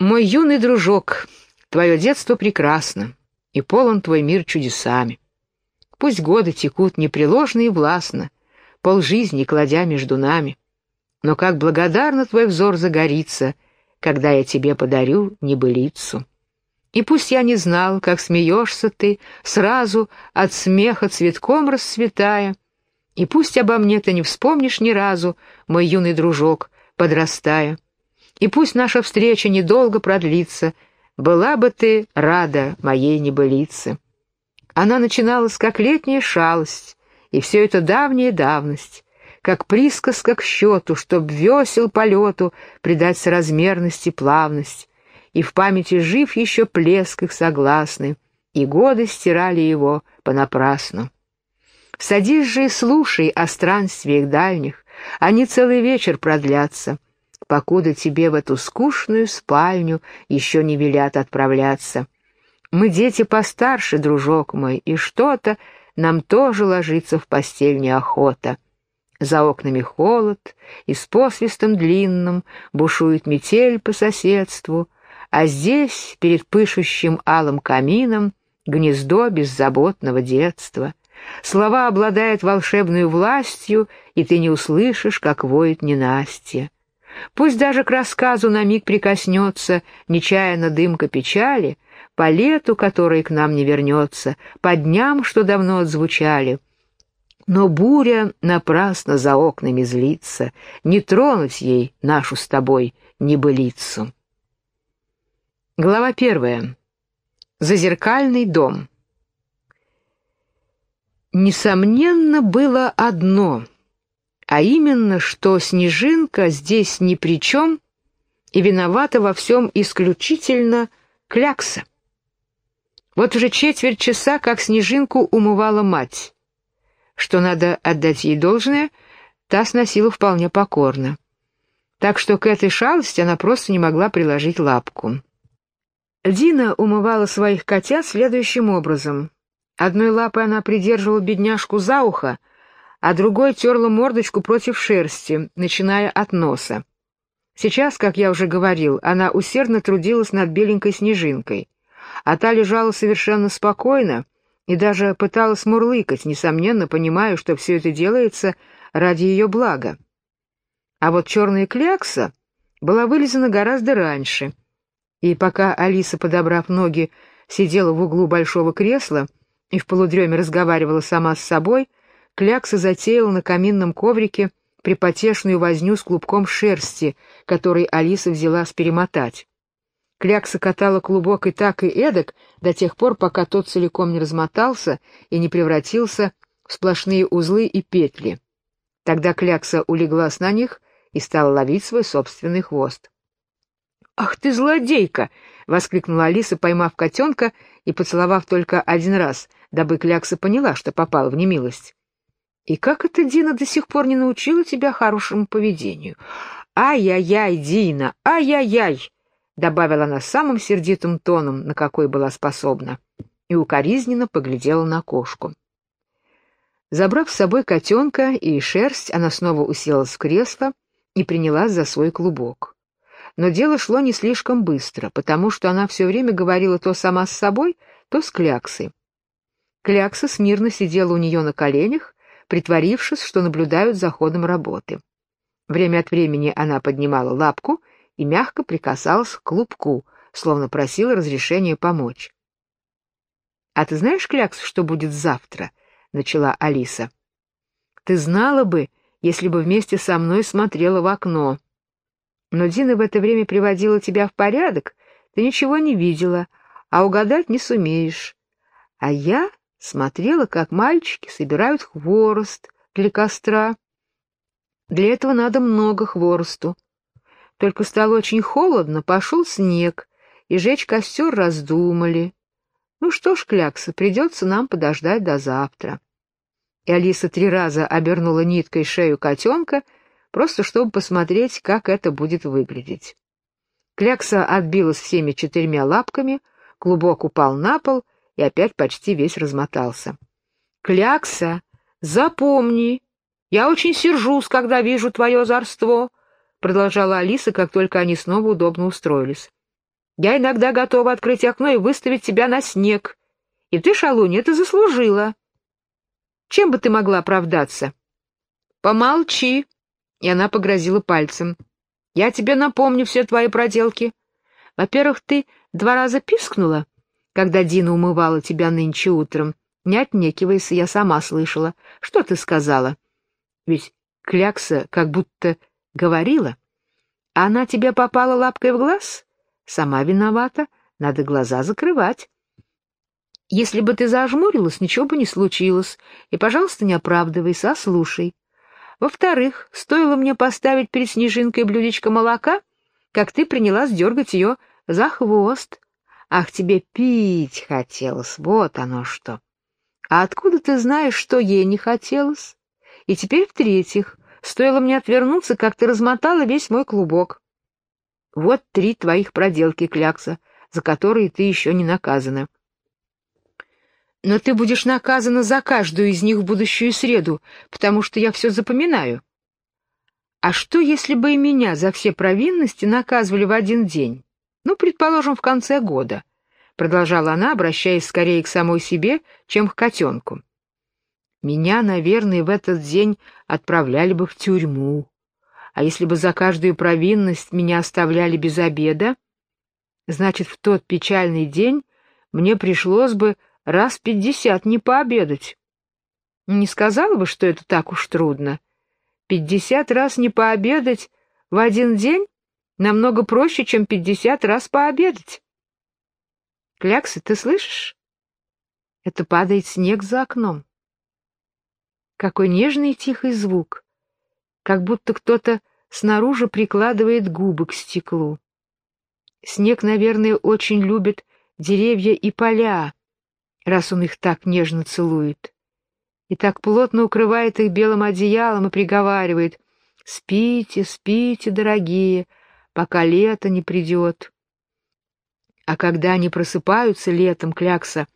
Мой юный дружок, твое детство прекрасно, и полон твой мир чудесами. Пусть годы текут непреложно и властно, полжизни кладя между нами. Но как благодарно твой взор загорится, когда я тебе подарю небылицу. И пусть я не знал, как смеешься ты, сразу от смеха цветком расцветая, и пусть обо мне ты не вспомнишь ни разу, мой юный дружок, подрастая. И пусть наша встреча недолго продлится, была бы ты рада моей небылице. Она начиналась как летняя шалость, и все это давняя давность, как присказка к счету, чтоб весел полету придать соразмерность и плавность, и в памяти жив еще плеск их согласный, и годы стирали его понапрасну. Садись же и слушай о странствиях дальних, они целый вечер продлятся, покуда тебе в эту скучную спальню еще не велят отправляться. Мы дети постарше, дружок мой, и что-то нам тоже ложиться в постель неохота. За окнами холод, и с посвистом длинным бушует метель по соседству, а здесь, перед пышущим алым камином, гнездо беззаботного детства. Слова обладают волшебной властью, и ты не услышишь, как воет ненастье. Пусть даже к рассказу на миг прикоснется нечаянно дымка печали — по лету, которое к нам не вернется, по дням, что давно отзвучали. Но буря напрасно за окнами злится, не тронуть ей нашу с тобой небылицу. Глава первая. Зазеркальный дом. Несомненно, было одно, а именно, что Снежинка здесь ни при чем и виновата во всем исключительно Клякса. Вот уже четверть часа, как снежинку умывала мать. Что надо отдать ей должное, та сносила вполне покорно. Так что к этой шалости она просто не могла приложить лапку. Дина умывала своих котят следующим образом. Одной лапой она придерживала бедняжку за ухо, а другой терла мордочку против шерсти, начиная от носа. Сейчас, как я уже говорил, она усердно трудилась над беленькой снежинкой — а та лежала совершенно спокойно и даже пыталась мурлыкать, несомненно понимая, что все это делается ради ее блага. А вот черная клякса была вылезана гораздо раньше, и пока Алиса, подобрав ноги, сидела в углу большого кресла и в полудреме разговаривала сама с собой, клякса затеяла на каминном коврике припотешную возню с клубком шерсти, который Алиса взялась перемотать. Клякса катала клубок и так, и эдак, до тех пор, пока тот целиком не размотался и не превратился в сплошные узлы и петли. Тогда Клякса улеглась на них и стала ловить свой собственный хвост. «Ах ты, злодейка!» — воскликнула Алиса, поймав котенка и поцеловав только один раз, дабы Клякса поняла, что попала в немилость. «И как это Дина до сих пор не научила тебя хорошему поведению? Ай-яй-яй, Дина, ай-яй-яй!» добавила она самым сердитым тоном, на какой была способна, и укоризненно поглядела на кошку. Забрав с собой котенка и шерсть, она снова уселась в кресло и принялась за свой клубок. Но дело шло не слишком быстро, потому что она все время говорила то сама с собой, то с Кляксой. Клякса смирно сидела у нее на коленях, притворившись, что наблюдают за ходом работы. Время от времени она поднимала лапку и мягко прикасалась к клубку, словно просила разрешения помочь. «А ты знаешь, Клякс, что будет завтра?» — начала Алиса. «Ты знала бы, если бы вместе со мной смотрела в окно. Но Дина в это время приводила тебя в порядок, ты ничего не видела, а угадать не сумеешь. А я смотрела, как мальчики собирают хворост для костра. Для этого надо много хворосту. Только стало очень холодно, пошел снег, и жечь костер раздумали. Ну что ж, Клякса, придется нам подождать до завтра. И Алиса три раза обернула ниткой шею котенка, просто чтобы посмотреть, как это будет выглядеть. Клякса отбилась всеми четырьмя лапками, клубок упал на пол и опять почти весь размотался. «Клякса, запомни, я очень сержусь, когда вижу твое озорство», — продолжала Алиса, как только они снова удобно устроились. Я иногда готова открыть окно и выставить тебя на снег. И ты, шалунья, это заслужила. Чем бы ты могла оправдаться? Помолчи. И она погрозила пальцем. Я тебе напомню все твои проделки. Во-первых, ты два раза пискнула, когда Дина умывала тебя нынче утром. Не отнекивайся, я сама слышала. Что ты сказала? Ведь клякса как будто говорила. Она тебе попала лапкой в глаз? Сама виновата, надо глаза закрывать. Если бы ты зажмурилась, ничего бы не случилось. И, пожалуйста, не оправдывайся, а слушай. Во-вторых, стоило мне поставить перед Снежинкой блюдечко молока, как ты принялась дергать ее за хвост. Ах, тебе пить хотелось, вот оно что. А откуда ты знаешь, что ей не хотелось? И теперь в-третьих, стоило мне отвернуться, как ты размотала весь мой клубок. Вот три твоих проделки, Клякса, за которые ты еще не наказана. Но ты будешь наказана за каждую из них в будущую среду, потому что я все запоминаю. А что, если бы и меня за все провинности наказывали в один день? Ну, предположим, в конце года, — продолжала она, обращаясь скорее к самой себе, чем к котенку. Меня, наверное, в этот день отправляли бы в тюрьму. А если бы за каждую провинность меня оставляли без обеда, значит, в тот печальный день мне пришлось бы раз пятьдесят не пообедать. Не сказала бы, что это так уж трудно. Пятьдесят раз не пообедать в один день намного проще, чем пятьдесят раз пообедать. Кляксы, ты слышишь? Это падает снег за окном. Какой нежный тихий звук, как будто кто-то снаружи прикладывает губы к стеклу. Снег, наверное, очень любит деревья и поля, раз он их так нежно целует. И так плотно укрывает их белым одеялом и приговаривает «Спите, спите, дорогие, пока лето не придет». А когда они просыпаются летом, клякса,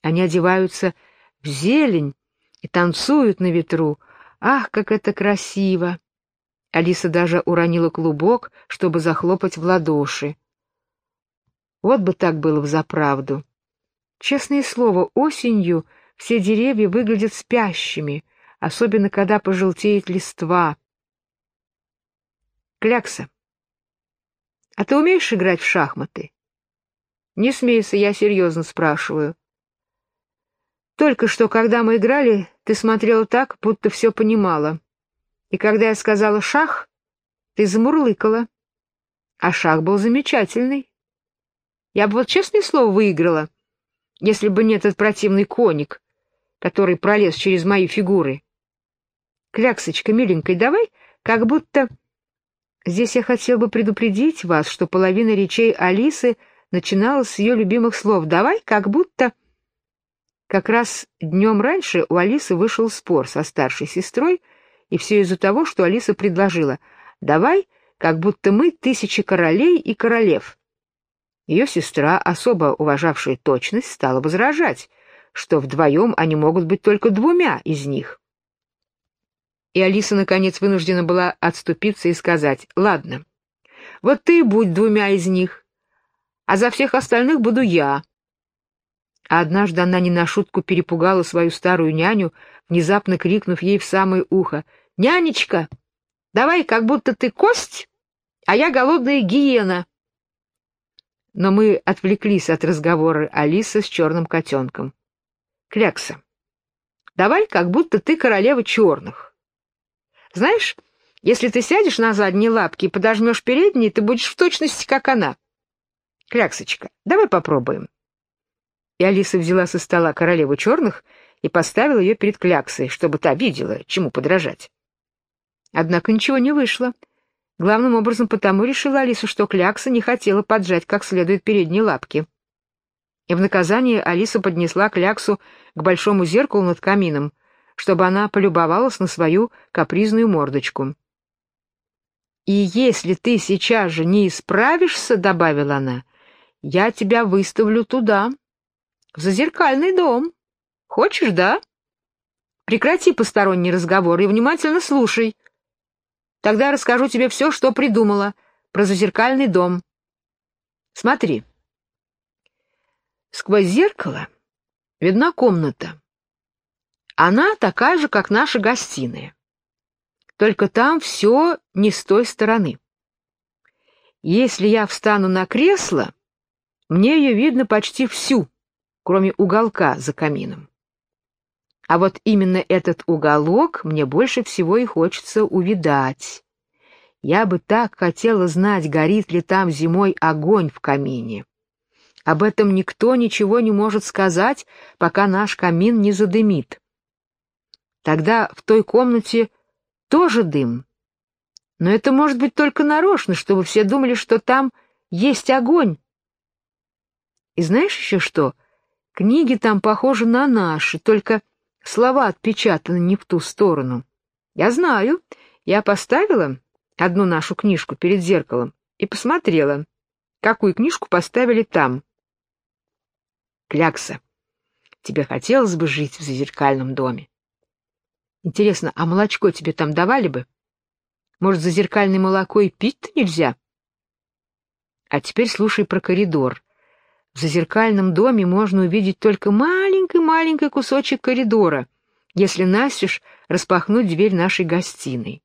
они одеваются в зелень и танцуют на ветру. Ах, как это красиво! Алиса даже уронила клубок, чтобы захлопать в ладоши. Вот бы так было взаправду. Честное слово, осенью все деревья выглядят спящими, особенно когда пожелтеет листва. Клякса, а ты умеешь играть в шахматы? Не смейся, я серьезно спрашиваю. Только что, когда мы играли, ты смотрела так, будто все понимала. И когда я сказала «шах», ты замурлыкала. А шах был замечательный. Я бы вот честное слово выиграла если бы не этот противный коник, который пролез через мои фигуры. Кляксочка, миленькая, давай, как будто... Здесь я хотел бы предупредить вас, что половина речей Алисы начиналась с ее любимых слов «давай, как будто...» Как раз днем раньше у Алисы вышел спор со старшей сестрой, и все из-за того, что Алиса предложила «давай, как будто мы тысячи королей и королев». Ее сестра, особо уважавшая точность, стала возражать, что вдвоем они могут быть только двумя из них. И Алиса, наконец, вынуждена была отступиться и сказать, «Ладно, вот ты будь двумя из них, а за всех остальных буду я». А однажды она не на шутку перепугала свою старую няню, внезапно крикнув ей в самое ухо, «Нянечка, давай, как будто ты кость, а я голодная гиена». Но мы отвлеклись от разговора Алисы с черным котенком. Клякса, давай как будто ты королева черных. Знаешь, если ты сядешь на задние лапки и подожмешь передние, ты будешь в точности как она. Кляксочка, давай попробуем. И Алиса взяла со стола королеву черных и поставила ее перед Кляксой, чтобы та видела, чему подражать. Однако ничего не вышло. Главным образом потому решила Алиса, что Клякса не хотела поджать как следует передние лапки. И в наказание Алиса поднесла Кляксу к большому зеркалу над камином, чтобы она полюбовалась на свою капризную мордочку. «И если ты сейчас же не исправишься, — добавила она, — я тебя выставлю туда, в зазеркальный дом. Хочешь, да? Прекрати посторонний разговор и внимательно слушай. Тогда я расскажу тебе все, что придумала про зазеркальный дом. Смотри, Сквозь зеркало видна комната. Она такая же, как наша гостиная. Только там все не с той стороны. Если я встану на кресло, мне ее видно почти всю, кроме уголка за камином. А вот именно этот уголок мне больше всего и хочется увидать. Я бы так хотела знать, горит ли там зимой огонь в камине. Об этом никто ничего не может сказать, пока наш камин не задымит. Тогда в той комнате тоже дым. Но это может быть только нарочно, чтобы все думали, что там есть огонь. И знаешь еще что? Книги там похожи на наши, только слова отпечатаны не в ту сторону. Я знаю, я поставила одну нашу книжку перед зеркалом и посмотрела, какую книжку поставили там. Клякса, тебе хотелось бы жить в зазеркальном доме? Интересно, а молочко тебе там давали бы? Может, зазеркальное молоко и пить-то нельзя? А теперь слушай про коридор. В зазеркальном доме можно увидеть только маленький-маленький кусочек коридора, если настежь распахнуть дверь нашей гостиной.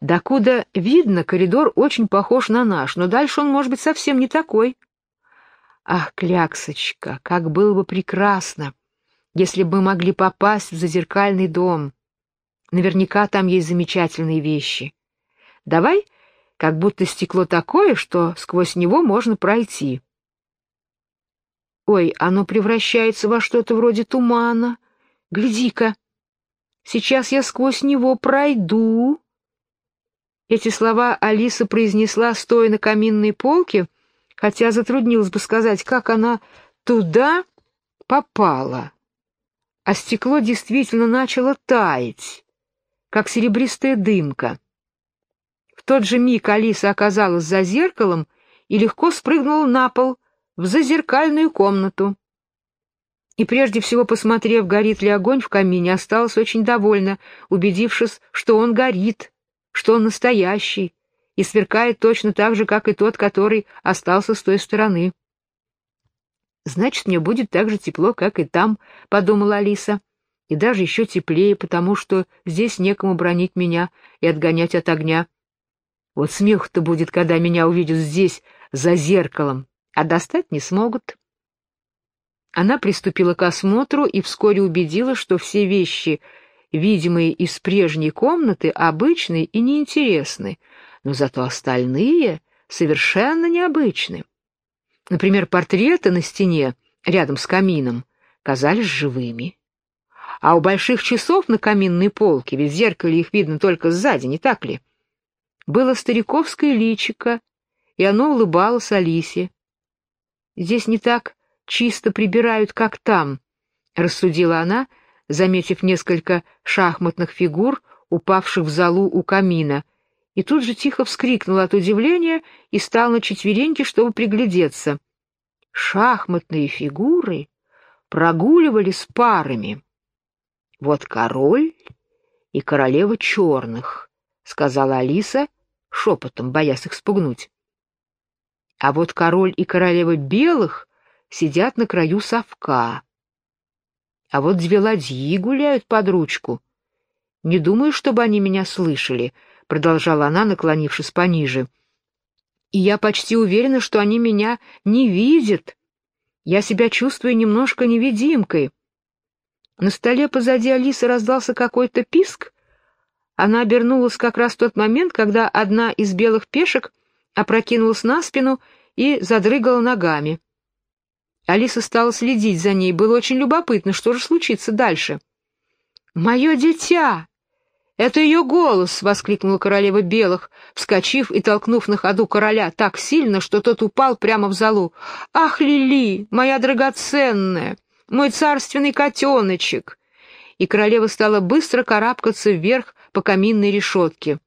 Докуда видно, коридор очень похож на наш, но дальше он может быть совсем не такой. Ах, кляксочка, как было бы прекрасно, если бы могли попасть в зазеркальный дом. Наверняка там есть замечательные вещи. Давай, как будто стекло такое, что сквозь него можно пройти. Ой, оно превращается во что-то вроде тумана. Гляди-ка, сейчас я сквозь него пройду. Эти слова Алиса произнесла, стоя на каминной полке, хотя затруднилась бы сказать, как она туда попала. А стекло действительно начало таять, как серебристая дымка. В тот же миг Алиса оказалась за зеркалом и легко спрыгнула на пол в зазеркальную комнату. И прежде всего, посмотрев, горит ли огонь в камине, осталась очень довольна, убедившись, что он горит что он настоящий и сверкает точно так же, как и тот, который остался с той стороны. «Значит, мне будет так же тепло, как и там», — подумала Алиса, — «и даже еще теплее, потому что здесь некому бронить меня и отгонять от огня. Вот смех-то будет, когда меня увидят здесь, за зеркалом, а достать не смогут». Она приступила к осмотру и вскоре убедилась, что все вещи — видимые из прежней комнаты, обычны и неинтересны, но зато остальные совершенно необычны. Например, портреты на стене рядом с камином казались живыми. А у больших часов на каминной полке, ведь в зеркале их видно только сзади, не так ли? Было стариковское личико, и оно улыбалось Алисе. «Здесь не так чисто прибирают, как там», — рассудила она, заметив несколько шахматных фигур, упавших в залу у камина, и тут же тихо вскрикнул от удивления и стал на четвереньки, чтобы приглядеться. Шахматные фигуры прогуливались парами. «Вот король и королева черных», — сказала Алиса, шепотом, боясь их спугнуть. «А вот король и королева белых сидят на краю совка». А вот две ладьи гуляют под ручку. Не думаю, чтобы они меня слышали, — продолжала она, наклонившись пониже. И я почти уверена, что они меня не видят. Я себя чувствую немножко невидимкой. На столе позади Алисы раздался какой-то писк. Она обернулась как раз в тот момент, когда одна из белых пешек опрокинулась на спину и задрыгала ногами. Алиса стала следить за ней. Было очень любопытно, что же случится дальше. «Мое дитя!» «Это ее голос!» — воскликнула королева белых, вскочив и толкнув на ходу короля так сильно, что тот упал прямо в залу. «Ах, Лили, моя драгоценная! Мой царственный котеночек!» И королева стала быстро карабкаться вверх по каминной решетке.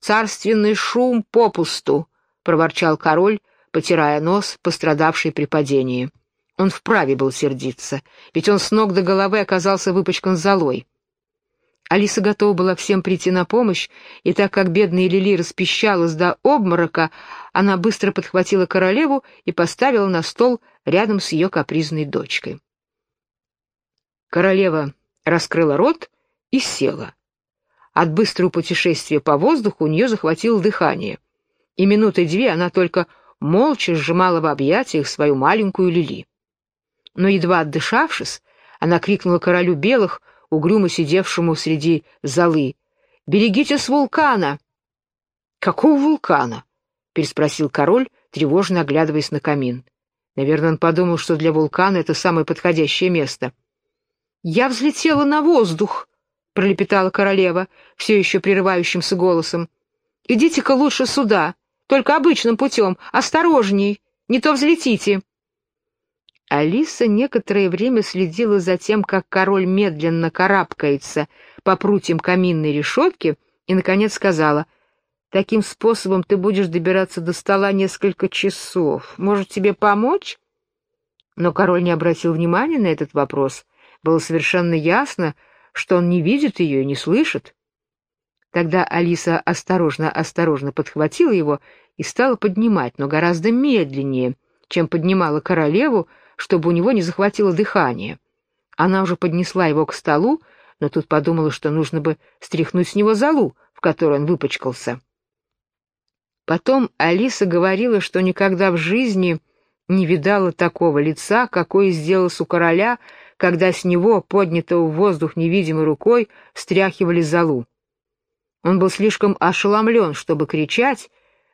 «Царственный шум попусту!» — проворчал король, потирая нос, пострадавший при падении. Он вправе был сердиться, ведь он с ног до головы оказался выпачкан золой. Алиса готова была всем прийти на помощь, и так как бедная Лили распищалась до обморока, она быстро подхватила королеву и поставила на стол рядом с ее капризной дочкой. Королева раскрыла рот и села. От быстрого путешествия по воздуху у нее захватило дыхание, и минуты две она только молча сжимала в объятиях свою маленькую Лили. Но едва отдышавшись, она крикнула королю белых, угрюмо сидевшему среди золы. «Берегитесь вулкана!» «Какого вулкана?» — переспросил король, тревожно оглядываясь на камин. Наверное, он подумал, что для вулкана это самое подходящее место. «Я взлетела на воздух!» — пролепетала королева, все еще прерывающимся голосом. «Идите-ка лучше сюда, только обычным путем, осторожней, не то взлетите!» Алиса некоторое время следила за тем, как король медленно карабкается по прутьям каминной решетки, и, наконец, сказала, «Таким способом ты будешь добираться до стола несколько часов. Может, тебе помочь?» Но король не обратил внимания на этот вопрос. Было совершенно ясно, что он не видит ее и не слышит. Тогда Алиса осторожно-осторожно подхватила его и стала поднимать, но гораздо медленнее, чем поднимала королеву, чтобы у него не захватило дыхание. Она уже поднесла его к столу, но тут подумала, что нужно бы стряхнуть с него залу, в которой он выпачкался. Потом Алиса говорила, что никогда в жизни не видала такого лица, какое сделалось у короля, когда с него, поднятого в воздух невидимой рукой, стряхивали залу. Он был слишком ошеломлен, чтобы кричать,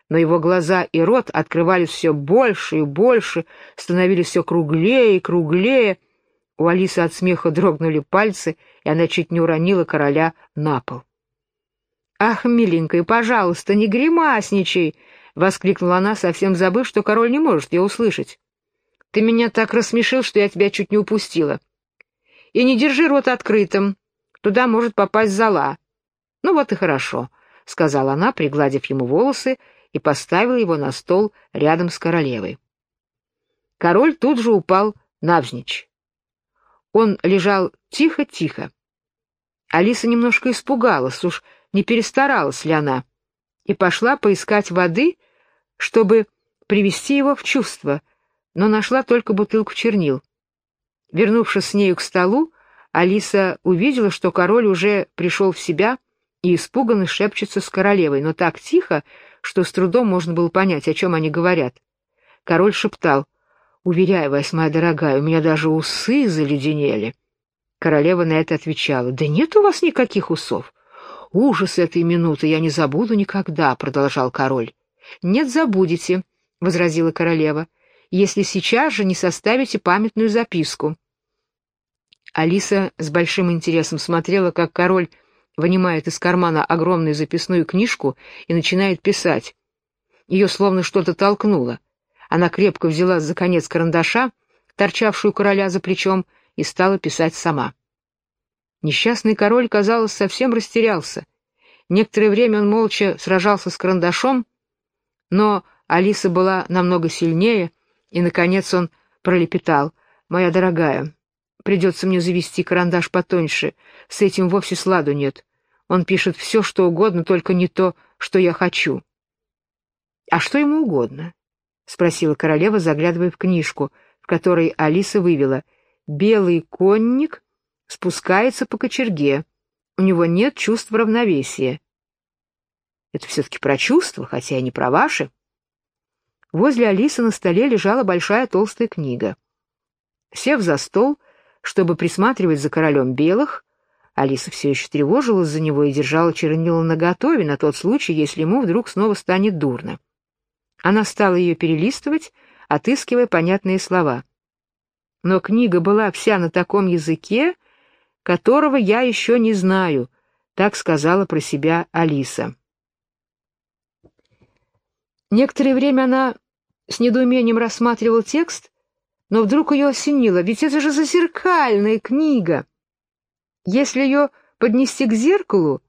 но его глаза и рот открывались все больше и больше, становились все круглее и круглее. У Алисы от смеха дрогнули пальцы, и она чуть не уронила короля на пол. «Ах, миленькая, пожалуйста, не гримасничай!» — воскликнула она, совсем забыв, что король не может ее услышать. «Ты меня так рассмешил, что я тебя чуть не упустила. И не держи рот открытым, туда может попасть зола. Ну вот и хорошо», — сказала она, пригладив ему волосы и поставила его на стол рядом с королевой. Король тут же упал навзничь. Он лежал тихо-тихо. Алиса немножко испугалась, уж не перестаралась ли она, и пошла поискать воды, чтобы привести его в чувство, но нашла только бутылку чернил. Вернувшись с нею к столу, Алиса увидела, что король уже пришел в себя и испуганно шепчется с королевой, но так тихо, что с трудом можно было понять, о чем они говорят. Король шептал, «Уверяю вас, моя дорогая, у меня даже усы заледенели». Королева на это отвечала, «Да нет у вас никаких усов». «Ужас этой минуты я не забуду никогда», — продолжал король. «Нет, забудете», — возразила королева, «если сейчас же не составите памятную записку». Алиса с большим интересом смотрела, как король вынимает из кармана огромную записную книжку и начинает писать. Ее словно что-то толкнуло. Она крепко взяла за конец карандаша, торчавшую короля за плечом, и стала писать сама. Несчастный король, казалось, совсем растерялся. Некоторое время он молча сражался с карандашом, но Алиса была намного сильнее, и, наконец, он пролепетал. «Моя дорогая, Придется мне завести карандаш потоньше. С этим вовсе сладу нет. Он пишет все, что угодно, только не то, что я хочу. — А что ему угодно? — спросила королева, заглядывая в книжку, в которой Алиса вывела. «Белый конник спускается по кочерге. У него нет чувства равновесия». Это все-таки про чувства, хотя и не про ваши. Возле Алисы на столе лежала большая толстая книга. Сев за стол, чтобы присматривать за королем белых, Алиса все еще тревожилась за него и держала чернила наготове на тот случай, если ему вдруг снова станет дурно. Она стала ее перелистывать, отыскивая понятные слова. Но книга была вся на таком языке, которого я еще не знаю, так сказала про себя Алиса. Некоторое время она с недоумением рассматривала текст, но вдруг ее осенило, ведь это же зазеркальная книга. Если ее поднести к зеркалу,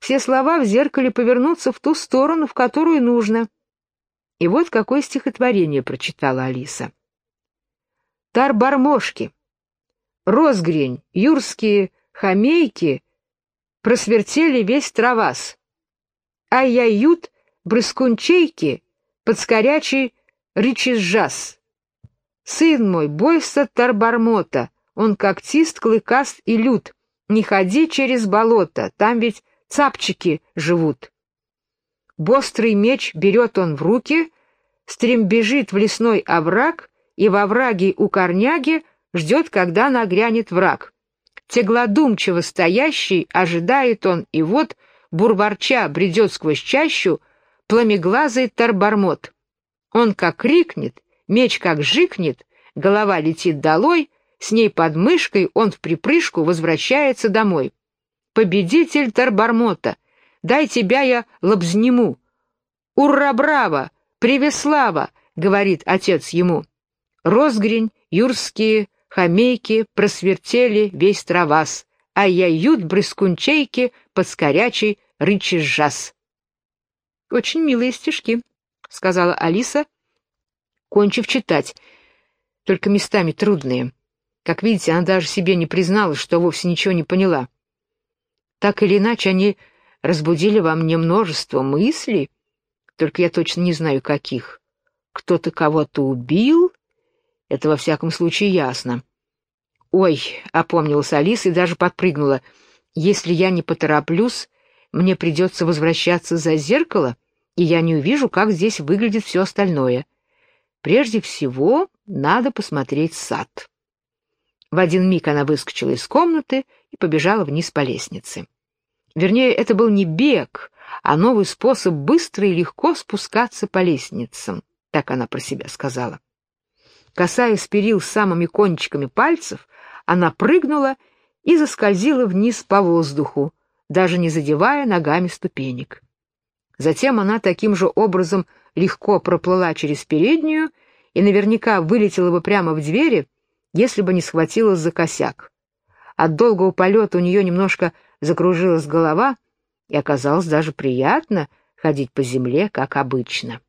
все слова в зеркале повернутся в ту сторону, в которую нужно. И вот какое стихотворение прочитала Алиса. Тарбармошки, розгрень, юрские хомейки просвертели весь травас. Ай-яй-ют, брыскунчейки, подскорячий рычизжас. Сын мой, бойся тарбармота, он когтист, клыкаст и лют. Не ходи через болото, там ведь цапчики живут. Бострый меч берет он в руки, стрембежит в лесной овраг, и во враге у корняги ждет, когда нагрянет враг. Теглодумчиво стоящий ожидает он, и вот, бурбарча бредет сквозь чащу, пламеглазый тарбармот. Он как крикнет, меч как жикнет, голова летит долой, с ней под мышкой он в припрыжку возвращается домой. «Победитель Тарбармота! Дай тебя я лобзниму!» «Ура, браво! Привеслава!» — говорит отец ему. Розгрень, юрские, хомейки просвертели весь травас, а я ют брыскунчейки под скорячий рычи жас. «Очень милые стишки», — сказала Алиса, кончив читать, только местами трудные. Как видите, она даже себе не призналась, что вовсе ничего не поняла. Так или иначе, они разбудили во мне множество мыслей, только я точно не знаю, каких. Кто-то кого-то убил? Это во всяком случае ясно. «Ой», — опомнилась Алиса и даже подпрыгнула, — «если я не потороплюсь, мне придется возвращаться за зеркало, и я не увижу, как здесь выглядит все остальное. Прежде всего, надо посмотреть сад». В один миг она выскочила из комнаты и побежала вниз по лестнице. Вернее, это был не бег, а новый способ быстро и легко спускаться по лестницам, так она про себя сказала. Касаясь перил самыми кончиками пальцев, она прыгнула и заскользила вниз по воздуху, даже не задевая ногами ступенек. Затем она таким же образом легко проплыла через переднюю и наверняка вылетела бы прямо в двери, если бы не схватилась за косяк. От долгого полета у нее немножко закружилась голова, и оказалось даже приятно ходить по земле, как обычно.